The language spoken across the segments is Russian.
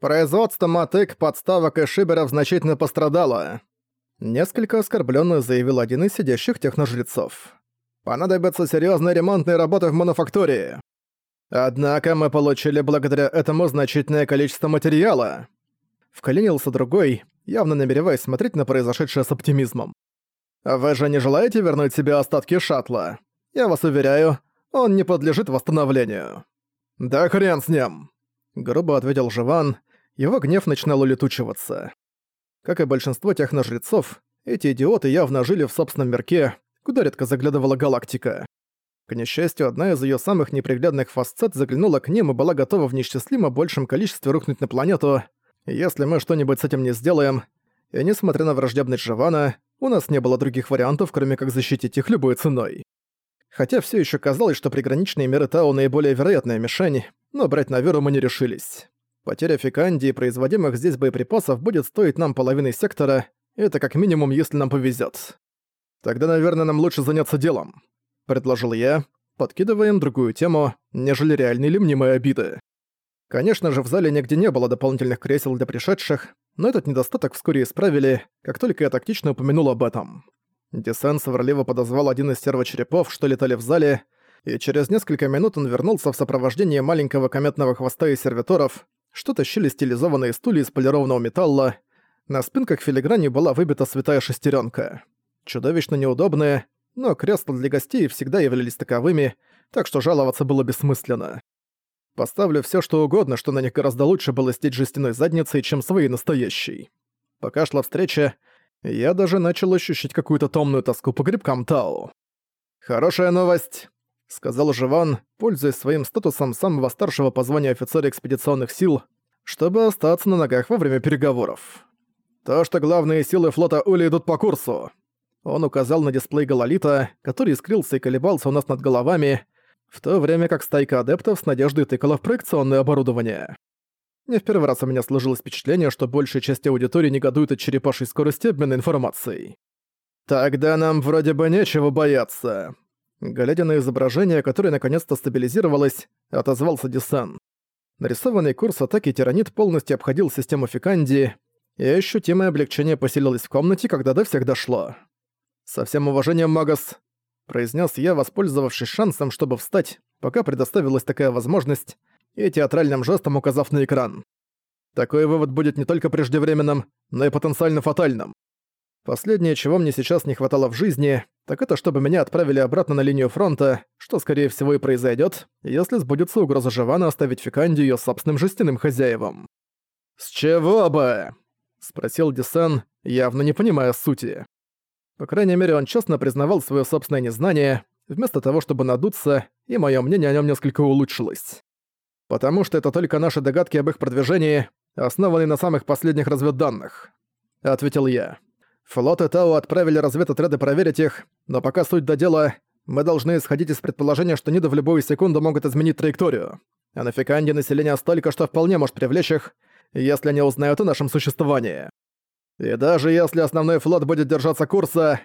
Производство мотык, подставок и шиберов значительно пострадало. Несколько оскорбленно заявил один из сидящих техножрецов. Понадобятся серьезные ремонтные работы в мануфактуре. Однако мы получили благодаря этому значительное количество материала. Вклинился другой, явно намереваясь смотреть на произошедшее с оптимизмом. «Вы же не желаете вернуть себе остатки шаттла? Я вас уверяю, он не подлежит восстановлению». «Да хрен с ним!» Грубо ответил Живан, его гнев начинал улетучиваться. Как и большинство техножрецов, эти идиоты явно жили в собственном мирке, куда редко заглядывала галактика. К несчастью, одна из её самых неприглядных фасцет заглянула к ним и была готова в неисчислимо большем количестве рухнуть на планету. Если мы что-нибудь с этим не сделаем, и несмотря на враждебность Живана, у нас не было других вариантов, кроме как защитить их любой ценой. Хотя всё ещё казалось, что приграничные миры Тау наиболее вероятная мишень, но брать на веру мы не решились. Потеря фекандии производимых здесь боеприпасов будет стоить нам половины сектора, это как минимум, если нам повезет. Тогда, наверное, нам лучше заняться делом, предложил я, подкидывая им другую тему, нежели реальные или мнимые обиды. Конечно же, в зале нигде не было дополнительных кресел для пришедших, но этот недостаток вскоре исправили, как только я тактично упомянул об этом. Десен сварливо подозвал один из сервочерепов, что летали в зале, и через несколько минут он вернулся в сопровождении маленького кометного хвоста и сервиторов, что тащили стилизованные стулья из полированного металла. На спинках филиграни была выбита святая шестеренка. Чудовищно неудобные, но кресла для гостей всегда являлись таковыми, так что жаловаться было бессмысленно. Поставлю все, что угодно, что на них гораздо лучше было стеть жестяной задницей, чем своей настоящей. Пока шла встреча, я даже начал ощущать какую-то томную тоску по грибкам Тау. «Хорошая новость», — сказал Живан, пользуясь своим статусом самого старшего по званию офицера экспедиционных сил, чтобы остаться на ногах во время переговоров. То, что главные силы флота Ули идут по курсу. Он указал на дисплей Гололита, который искрился и колебался у нас над головами, в то время как стайка адептов с надеждой тыкала в проекционное оборудование. Не в первый раз у меня сложилось впечатление, что большая часть аудитории негодует от черепашьей скорости обмена информацией. «Тогда нам вроде бы нечего бояться», Глядя на изображение, которое наконец-то стабилизировалось, отозвался Дисан. Нарисованный курс атаки Тиранит полностью обходил систему Фиканди, и ощутимое облегчение поселилось в комнате, когда до всех дошло. «Со всем уважением, Магас», — произнес я, воспользовавшись шансом, чтобы встать, пока предоставилась такая возможность, и театральным жестом указав на экран. Такой вывод будет не только преждевременным, но и потенциально фатальным. Последнее, чего мне сейчас не хватало в жизни, так это чтобы меня отправили обратно на линию фронта, что скорее всего и произойдет, если сбудется угроза Живана оставить Фикандию ее собственным жестяным хозяевам. «С чего бы?» — спросил Десен, явно не понимая сути. По крайней мере, он честно признавал свое собственное незнание, вместо того, чтобы надуться, и мое мнение о нем несколько улучшилось. Потому что это только наши догадки об их продвижении, основанные на самых последних разведданных, ответил я. Флот и Тау отправили разведотряды проверить их, но пока суть до дела, мы должны исходить из предположения, что Нида в любую секунду могут изменить траекторию. А на Фиканде население столько, что вполне может привлечь их, если они узнают о нашем существовании. И даже если основной флот будет держаться курса,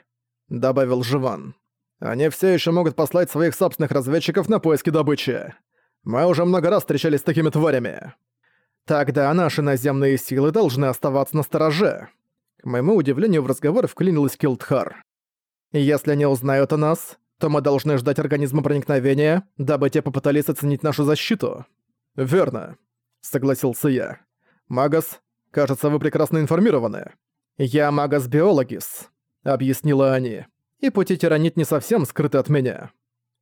добавил Живан, они все еще могут послать своих собственных разведчиков на поиски добычи. Мы уже много раз встречались с такими тварями. Тогда наши наземные силы должны оставаться на стороже. К моему удивлению, в разговор вклинилась Килдхар. «Если они узнают о нас, то мы должны ждать организма проникновения, дабы те попытались оценить нашу защиту». «Верно», — согласился я. «Магас, кажется, вы прекрасно информированы». «Я Магас Биологис», — объяснила они. «И пути тиранит не совсем скрыты от меня.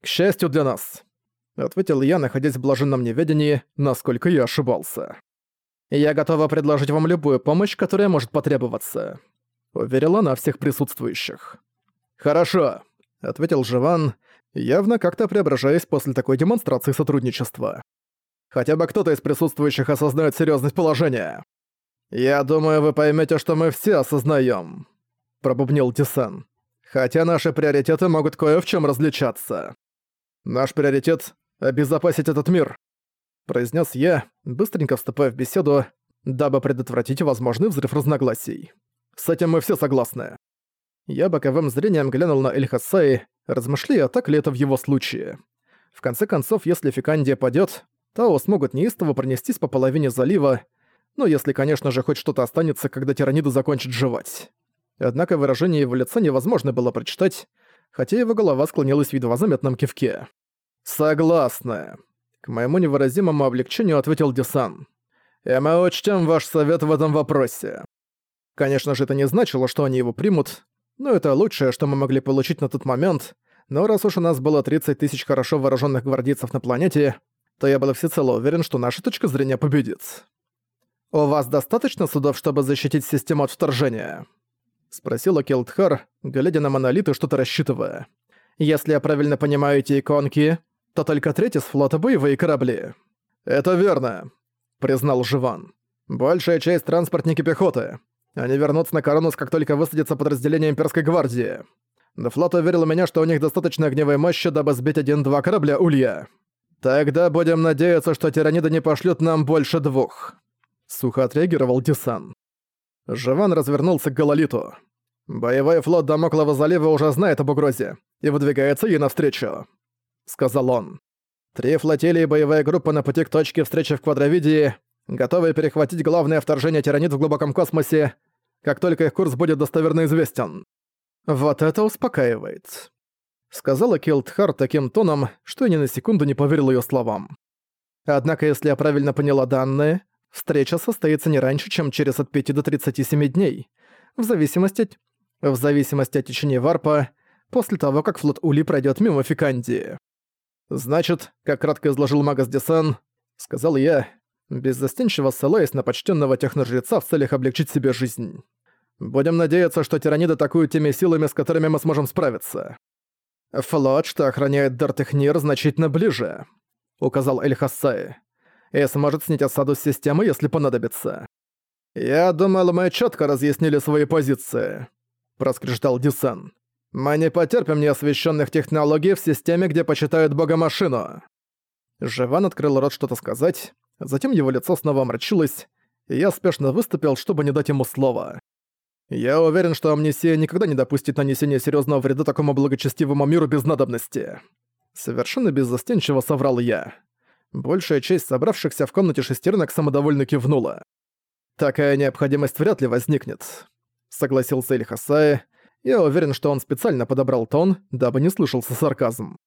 К счастью для нас», — ответил я, находясь в блаженном неведении, насколько я ошибался. Я готова предложить вам любую помощь, которая может потребоваться», — уверила она всех присутствующих. «Хорошо», — ответил Живан, явно как-то преображаясь после такой демонстрации сотрудничества. «Хотя бы кто-то из присутствующих осознает серьезность положения». «Я думаю, вы поймете, что мы все осознаем», — пробубнил Дисан. «Хотя наши приоритеты могут кое в чем различаться. Наш приоритет — обезопасить этот мир произнес я, быстренько вступая в беседу, дабы предотвратить возможный взрыв разногласий. С этим мы все согласны. Я боковым зрением глянул на Эль-Хасаи, размышляя, так ли это в его случае. В конце концов, если Фикандия падёт, Тао смогут неистово пронестись по половине залива, Ну, если, конечно же, хоть что-то останется, когда тиранида закончит жевать. Однако выражение его лица невозможно было прочитать, хотя его голова склонилась в едва заметном кивке. «Согласна», — к моему невыразимому облегчению ответил Десан. «И мы учтем ваш совет в этом вопросе». Конечно же, это не значило, что они его примут, но это лучшее, что мы могли получить на тот момент, но раз уж у нас было 30 тысяч хорошо вооруженных гвардейцев на планете, то я был всецело уверен, что наша точка зрения победит. «У вас достаточно судов, чтобы защитить систему от вторжения?» — спросила Келтхар, глядя на монолит и что-то рассчитывая. «Если я правильно понимаю эти иконки, то только треть из флота боевые корабли». «Это верно», — признал Живан. «Большая часть транспортники пехоты. Они вернутся на Коронус, как только высадится подразделение Имперской гвардии. Но флот уверил меня, что у них достаточно огневой мощи, дабы сбить один-два корабля Улья. Тогда будем надеяться, что тираниды не пошлют нам больше двух. Сухо отреагировал Дисан. Живан развернулся к Гололиту. «Боевой флот Дамоклова залива уже знает об угрозе и выдвигается ей навстречу», — сказал он. «Три флотилии и боевая группа на пути к точке встречи в Квадровидии готовы перехватить главное вторжение тиранит в глубоком космосе, как только их курс будет достоверно известен. Вот это успокаивает. Сказала Килтхар таким тоном, что я ни на секунду не поверил ее словам. Однако, если я правильно поняла данные, встреча состоится не раньше, чем через от 5 до 37 дней, в зависимости от, в зависимости от течения варпа, после того, как флот Ули пройдет мимо Фикандии. «Значит, как кратко изложил Магас Десан, — сказал я, беззастенчиво ссылаясь на почтенного техножреца в целях облегчить себе жизнь. «Будем надеяться, что тираниды атакуют теми силами, с которыми мы сможем справиться. Флот, что охраняет Дартехнир, значительно ближе», — указал Эль Хассай, «и сможет снять осаду с системы, если понадобится». «Я думал, мы четко разъяснили свои позиции», — проскрежетал Дюсен. «Мы не потерпим неосвещенных технологий в системе, где почитают бога машину». Живан открыл рот что-то сказать, Затем его лицо снова омрачилось, и я спешно выступил, чтобы не дать ему слова. Я уверен, что амнисия никогда не допустит нанесения серьезного вреда такому благочестивому миру без надобности. Совершенно беззастенчиво соврал я. Большая часть собравшихся в комнате шестернок самодовольно кивнула. «Такая необходимость вряд ли возникнет», — согласился Эль Хасае. Я уверен, что он специально подобрал тон, дабы не слышался сарказм.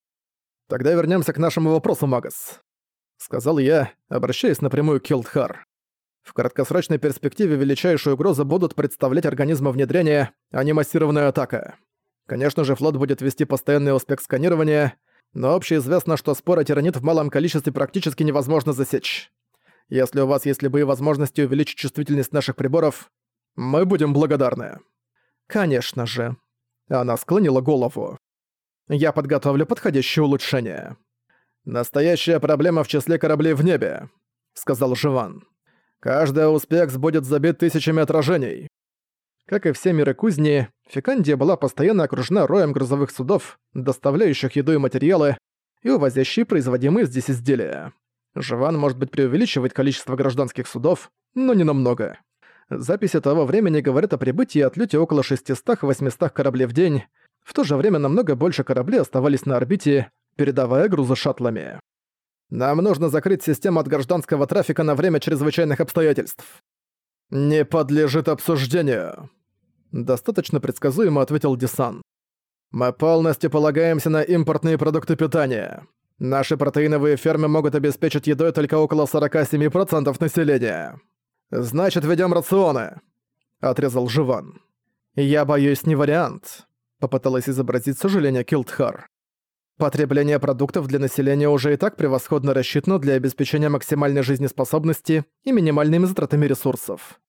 Тогда вернемся к нашему вопросу, Магас. — сказал я, обращаясь напрямую к Килдхар. В краткосрочной перспективе величайшую угрозу будут представлять организмы внедрения, а не массированная атака. Конечно же, флот будет вести постоянный успех сканирования, но общеизвестно, что споры тиранит в малом количестве практически невозможно засечь. Если у вас есть любые возможности увеличить чувствительность наших приборов, мы будем благодарны. Конечно же. Она склонила голову. Я подготовлю подходящее улучшение. «Настоящая проблема в числе кораблей в небе», — сказал Живан. «Каждый успех будет забит тысячами отражений». Как и все миры кузни, Фикандия была постоянно окружена роем грузовых судов, доставляющих еду и материалы, и увозящие производимые здесь изделия. Живан, может быть, преувеличивает количество гражданских судов, но не намного. Записи того времени говорят о прибытии и отлете около 600-800 кораблей в день, в то же время намного больше кораблей оставались на орбите, передавая грузы шаттлами. «Нам нужно закрыть систему от гражданского трафика на время чрезвычайных обстоятельств». «Не подлежит обсуждению», — достаточно предсказуемо ответил Дисан. «Мы полностью полагаемся на импортные продукты питания. Наши протеиновые фермы могут обеспечить едой только около 47% населения. Значит, ведем рационы», — отрезал Живан. «Я боюсь, не вариант», — попыталась изобразить сожаление Килтхар. Потребление продуктов для населения уже и так превосходно рассчитано для обеспечения максимальной жизнеспособности и минимальными затратами ресурсов.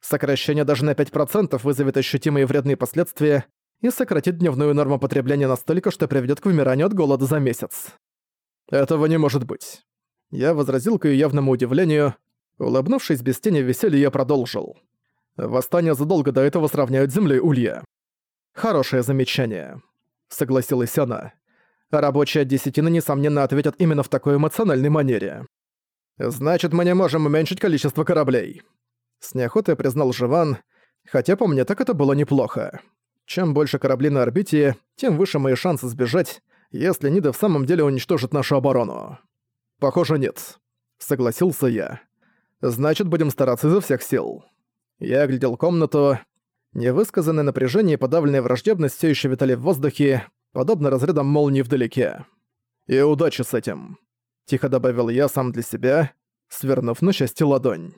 Сокращение даже на 5% вызовет ощутимые вредные последствия и сократит дневную норму потребления настолько, что приведет к вымиранию от голода за месяц. Этого не может быть. Я возразил к ее явному удивлению. Улыбнувшись без тени веселья, я продолжил. Восстание задолго до этого сравняют с землей Улья. Хорошее замечание. Согласилась она. Рабочие десятины, несомненно, ответят именно в такой эмоциональной манере. «Значит, мы не можем уменьшить количество кораблей». С неохотой признал Живан, хотя по мне так это было неплохо. Чем больше кораблей на орбите, тем выше мои шансы сбежать, если Нида в самом деле уничтожит нашу оборону. «Похоже, нет», — согласился я. Значит, будем стараться изо всех сил. Я оглядел комнату. Невысказанное напряжение и подавленная враждебность все еще витали в воздухе, подобно разрядам молнии вдалеке. «И удачи с этим», — тихо добавил я сам для себя, свернув на счастье ладонь.